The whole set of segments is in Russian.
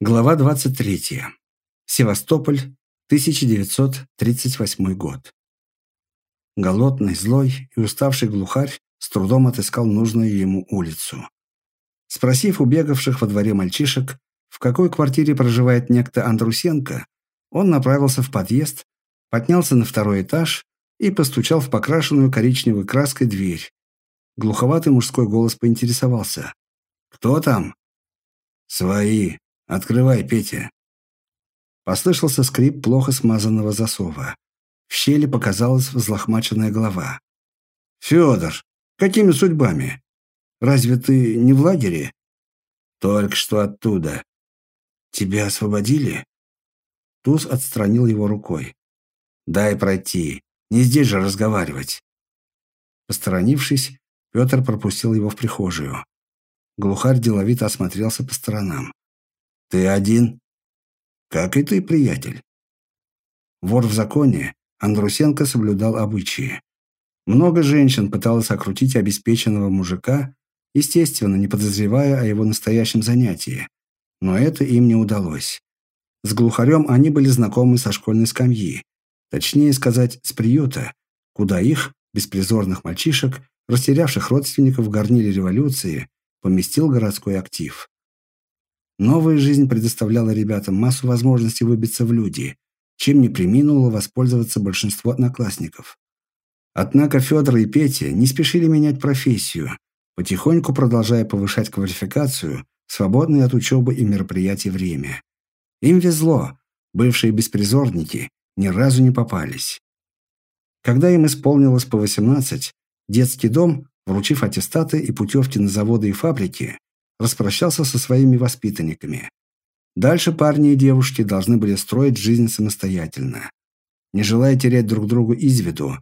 Глава 23. Севастополь, 1938 год. Голодный, злой и уставший глухарь с трудом отыскал нужную ему улицу. Спросив у бегавших во дворе мальчишек, в какой квартире проживает некто Андрусенко, он направился в подъезд, поднялся на второй этаж и постучал в покрашенную коричневой краской дверь. Глуховатый мужской голос поинтересовался. «Кто там?» «Свои», «Открывай, Петя!» Послышался скрип плохо смазанного засова. В щели показалась взлохмаченная голова. «Федор, какими судьбами? Разве ты не в лагере?» «Только что оттуда». «Тебя освободили?» Туз отстранил его рукой. «Дай пройти. Не здесь же разговаривать». Посторонившись, Петр пропустил его в прихожую. Глухарь деловито осмотрелся по сторонам. Ты один? Как и ты, приятель. Вор в законе, Андрусенко соблюдал обычаи. Много женщин пыталось окрутить обеспеченного мужика, естественно, не подозревая о его настоящем занятии. Но это им не удалось. С глухарем они были знакомы со школьной скамьи, точнее сказать, с приюта, куда их, беспризорных мальчишек, растерявших родственников в горниле революции, поместил городской актив. Новая жизнь предоставляла ребятам массу возможностей выбиться в люди, чем не приминуло воспользоваться большинство одноклассников. Однако Федор и Петя не спешили менять профессию, потихоньку продолжая повышать квалификацию свободное от учебы и мероприятий время. Им везло, бывшие беспризорники ни разу не попались. Когда им исполнилось по 18, детский дом, вручив аттестаты и путевки на заводы и фабрики, распрощался со своими воспитанниками. Дальше парни и девушки должны были строить жизнь самостоятельно. Не желая терять друг другу из виду,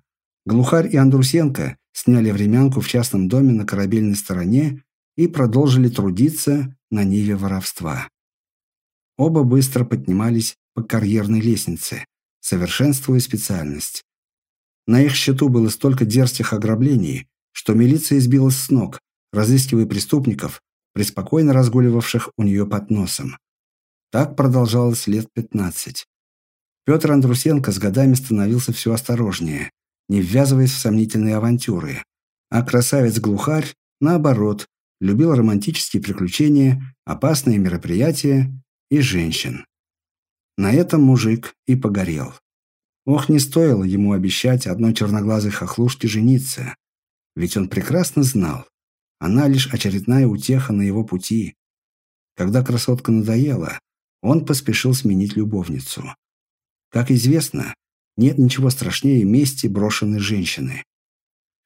Глухарь и Андрусенко сняли времянку в частном доме на корабельной стороне и продолжили трудиться на ниве воровства. Оба быстро поднимались по карьерной лестнице, совершенствуя специальность. На их счету было столько дерзких ограблений, что милиция избилась с ног, разыскивая преступников, преспокойно разгуливавших у нее под носом. Так продолжалось лет пятнадцать. Петр Андрусенко с годами становился все осторожнее, не ввязываясь в сомнительные авантюры. А красавец-глухарь, наоборот, любил романтические приключения, опасные мероприятия и женщин. На этом мужик и погорел. Ох, не стоило ему обещать одной черноглазой хохлушке жениться. Ведь он прекрасно знал, она лишь очередная утеха на его пути. Когда красотка надоела, он поспешил сменить любовницу. Как известно, нет ничего страшнее мести брошенной женщины.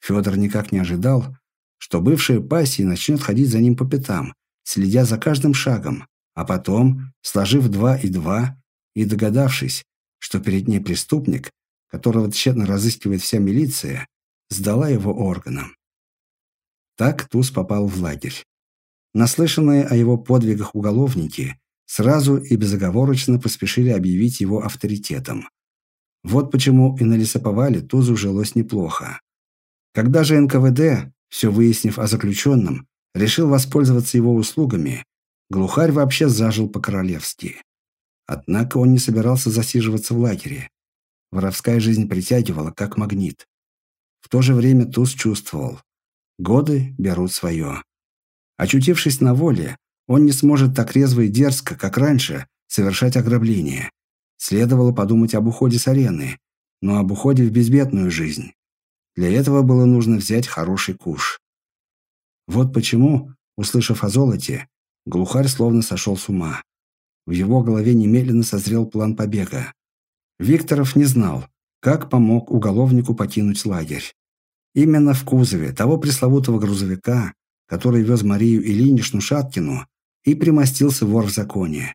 Федор никак не ожидал, что бывшая пассия начнет ходить за ним по пятам, следя за каждым шагом, а потом, сложив два и два и догадавшись, что перед ней преступник, которого тщетно разыскивает вся милиция, сдала его органам. Так Туз попал в лагерь. Наслышанные о его подвигах уголовники сразу и безоговорочно поспешили объявить его авторитетом. Вот почему и на лесоповале Тузу жилось неплохо. Когда же НКВД, все выяснив о заключенном, решил воспользоваться его услугами, глухарь вообще зажил по-королевски. Однако он не собирался засиживаться в лагере. Воровская жизнь притягивала, как магнит. В то же время Туз чувствовал, Годы берут свое. Очутившись на воле, он не сможет так резво и дерзко, как раньше, совершать ограбление. Следовало подумать об уходе с арены, но об уходе в безбедную жизнь. Для этого было нужно взять хороший куш. Вот почему, услышав о золоте, глухарь словно сошел с ума. В его голове немедленно созрел план побега. Викторов не знал, как помог уголовнику покинуть лагерь. Именно в кузове того пресловутого грузовика, который вез Марию Ильиничну Шаткину, и примостился вор в законе.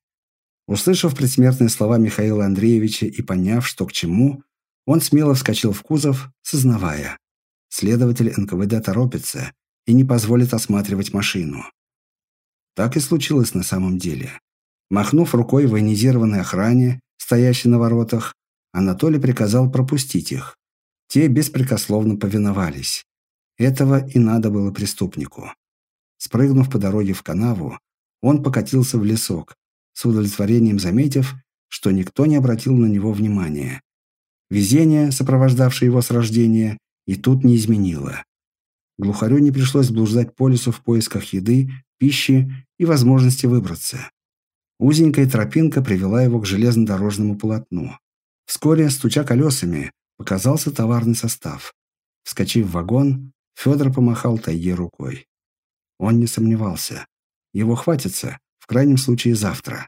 Услышав предсмертные слова Михаила Андреевича и поняв, что к чему, он смело вскочил в кузов, сознавая. Следователь НКВД торопится и не позволит осматривать машину. Так и случилось на самом деле. Махнув рукой военизированной охране, стоящей на воротах, Анатолий приказал пропустить их. Те беспрекословно повиновались. Этого и надо было преступнику. Спрыгнув по дороге в канаву, он покатился в лесок, с удовлетворением заметив, что никто не обратил на него внимания. Везение, сопровождавшее его с рождения, и тут не изменило. Глухарю не пришлось блуждать по лесу в поисках еды, пищи и возможности выбраться. Узенькая тропинка привела его к железнодорожному полотну. Вскоре, стуча колесами, показался товарный состав. Вскочив в вагон, Федор помахал тайге рукой. Он не сомневался. Его хватится, в крайнем случае завтра.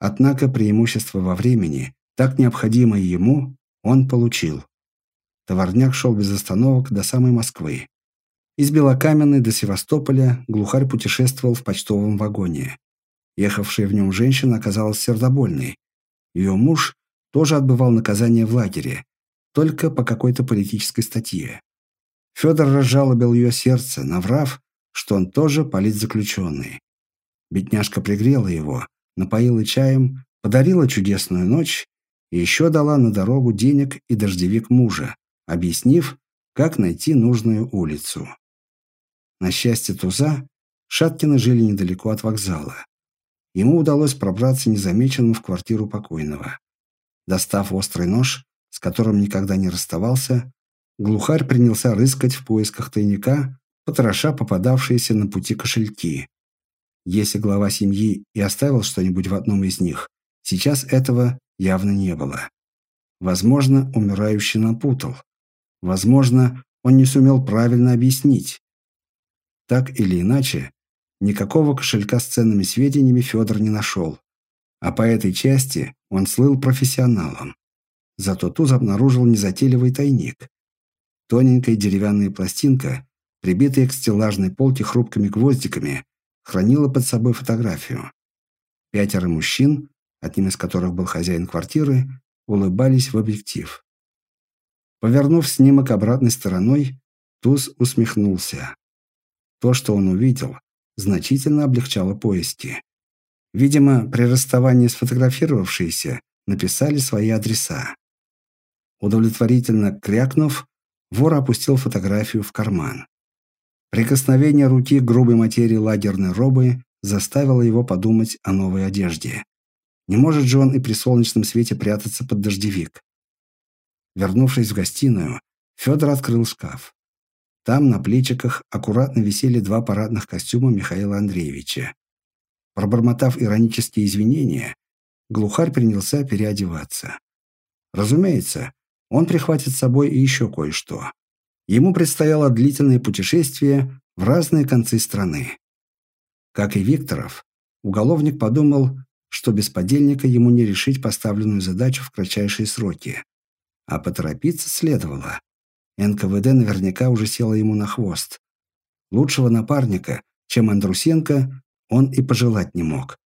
Однако преимущество во времени, так необходимое ему, он получил. Товарняк шел без остановок до самой Москвы. Из Белокаменной до Севастополя глухарь путешествовал в почтовом вагоне. Ехавшая в нем женщина оказалась сердобольной. Ее муж тоже отбывал наказание в лагере, только по какой-то политической статье. Федор разжалобил ее сердце, наврав, что он тоже политзаключенный. Бедняжка пригрела его, напоила чаем, подарила чудесную ночь и еще дала на дорогу денег и дождевик мужа, объяснив, как найти нужную улицу. На счастье Туза, Шаткины жили недалеко от вокзала. Ему удалось пробраться незамеченным в квартиру покойного. Достав острый нож, с которым никогда не расставался, глухарь принялся рыскать в поисках тайника, потроша попадавшиеся на пути кошельки. Если глава семьи и оставил что-нибудь в одном из них, сейчас этого явно не было. Возможно, умирающий напутал. Возможно, он не сумел правильно объяснить. Так или иначе, никакого кошелька с ценными сведениями Федор не нашел. А по этой части он слыл профессионалом. Зато Туз обнаружил незатейливый тайник. Тоненькая деревянная пластинка, прибитая к стеллажной полке хрупкими гвоздиками, хранила под собой фотографию. Пятеро мужчин, одним из которых был хозяин квартиры, улыбались в объектив. Повернув снимок обратной стороной, Туз усмехнулся. То, что он увидел, значительно облегчало поиски. Видимо, при расставании с фотографировавшейся написали свои адреса. Удовлетворительно крякнув, вор опустил фотографию в карман. Прикосновение руки к грубой материи лагерной робы заставило его подумать о новой одежде. Не может же он и при солнечном свете прятаться под дождевик. Вернувшись в гостиную, Федор открыл шкаф. Там на плечиках аккуратно висели два парадных костюма Михаила Андреевича. Пробормотав иронические извинения, глухарь принялся переодеваться. Разумеется, он прихватит с собой и еще кое-что. Ему предстояло длительное путешествие в разные концы страны. Как и Викторов, уголовник подумал, что без подельника ему не решить поставленную задачу в кратчайшие сроки. А поторопиться следовало. НКВД наверняка уже села ему на хвост. Лучшего напарника, чем Андрусенко, он и пожелать не мог.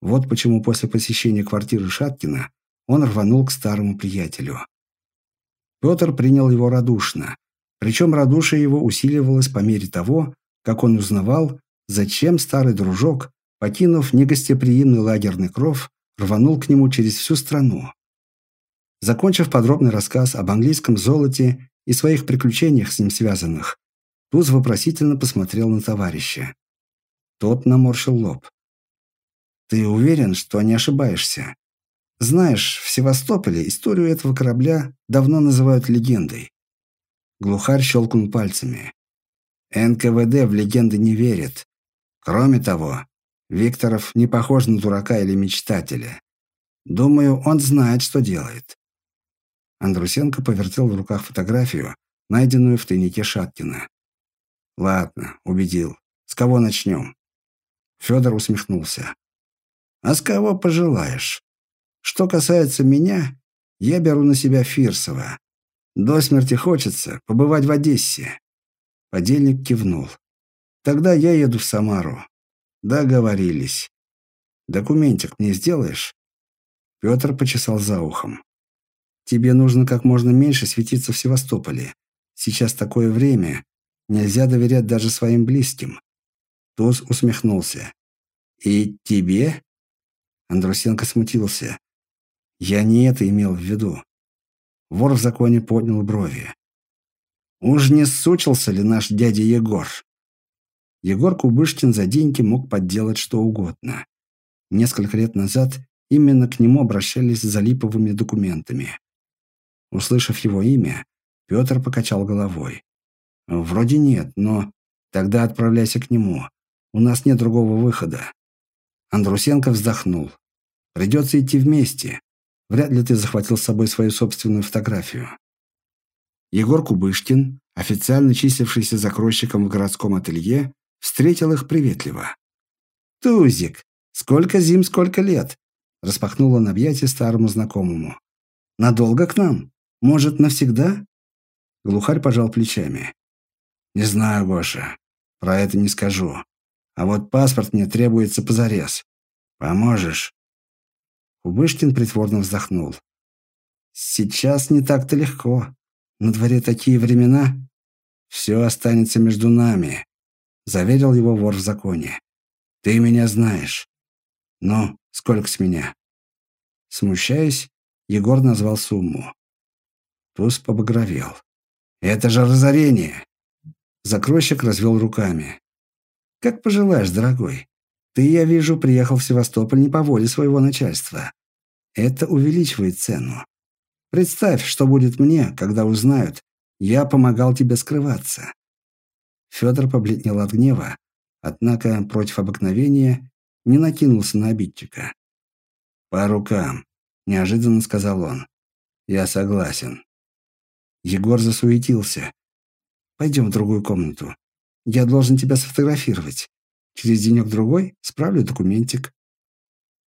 Вот почему после посещения квартиры Шаткина он рванул к старому приятелю. Петр принял его радушно. Причем радушие его усиливалось по мере того, как он узнавал, зачем старый дружок, покинув негостеприимный лагерный кров, рванул к нему через всю страну. Закончив подробный рассказ об английском золоте и своих приключениях с ним связанных, Туз вопросительно посмотрел на товарища. Тот наморщил лоб. «Ты уверен, что не ошибаешься?» Знаешь, в Севастополе историю этого корабля давно называют легендой. Глухарь щелкнул пальцами. НКВД в легенды не верит. Кроме того, Викторов не похож на дурака или мечтателя. Думаю, он знает, что делает. Андрусенко повертел в руках фотографию, найденную в тайнике Шаткина. «Ладно, убедил. С кого начнем?» Федор усмехнулся. «А с кого пожелаешь? Что касается меня, я беру на себя Фирсова. До смерти хочется побывать в Одессе. Подельник кивнул. Тогда я еду в Самару. Договорились. Документик мне сделаешь? Петр почесал за ухом. Тебе нужно как можно меньше светиться в Севастополе. Сейчас такое время. Нельзя доверять даже своим близким. Туз усмехнулся. «И тебе?» Андрусенко смутился. Я не это имел в виду. Вор в законе поднял брови. Уж не сучился ли наш дядя Егор? Егор Кубышкин за деньги мог подделать что угодно. Несколько лет назад именно к нему обращались за липовыми документами. Услышав его имя, Петр покачал головой. «Вроде нет, но тогда отправляйся к нему. У нас нет другого выхода». Андрусенко вздохнул. «Придется идти вместе. Вряд ли ты захватил с собой свою собственную фотографию». Егор Кубышкин, официально числившийся закройщиком в городском ателье, встретил их приветливо. «Тузик, сколько зим, сколько лет!» Распахнул он объятия старому знакомому. «Надолго к нам? Может, навсегда?» Глухарь пожал плечами. «Не знаю, Гоша. Про это не скажу. А вот паспорт мне требуется позарез. Поможешь?» Кубышкин притворно вздохнул. «Сейчас не так-то легко. На дворе такие времена. Все останется между нами», — заверил его вор в законе. «Ты меня знаешь. Ну, сколько с меня?» Смущаясь, Егор назвал сумму. Туз побагровел. Это же разорение!» Закройщик развел руками. «Как пожелаешь, дорогой. Ты, я вижу, приехал в Севастополь не по воле своего начальства. Это увеличивает цену. Представь, что будет мне, когда узнают, я помогал тебе скрываться». Федор побледнел от гнева, однако против обыкновения не накинулся на обидчика. «По рукам», — неожиданно сказал он. «Я согласен». Егор засуетился. «Пойдем в другую комнату. Я должен тебя сфотографировать. Через денек-другой справлю документик».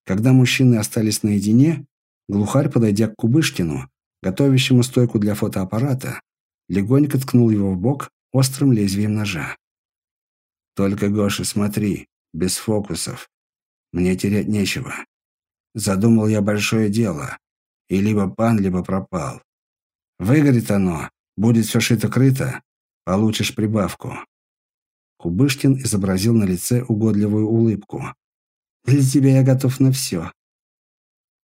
Когда мужчины остались наедине, глухарь, подойдя к Кубышкину, готовящему стойку для фотоаппарата, легонько ткнул его в бок острым лезвием ножа. «Только, Гоша, смотри, без фокусов. Мне терять нечего. Задумал я большое дело, и либо пан, либо пропал. Выгорит оно, будет все шито-крыто, получишь прибавку». Кубышкин изобразил на лице угодливую улыбку. «Для тебя я готов на все».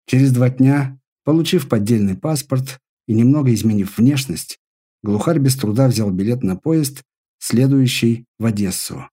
Через два дня, получив поддельный паспорт и немного изменив внешность, глухарь без труда взял билет на поезд, следующий в Одессу.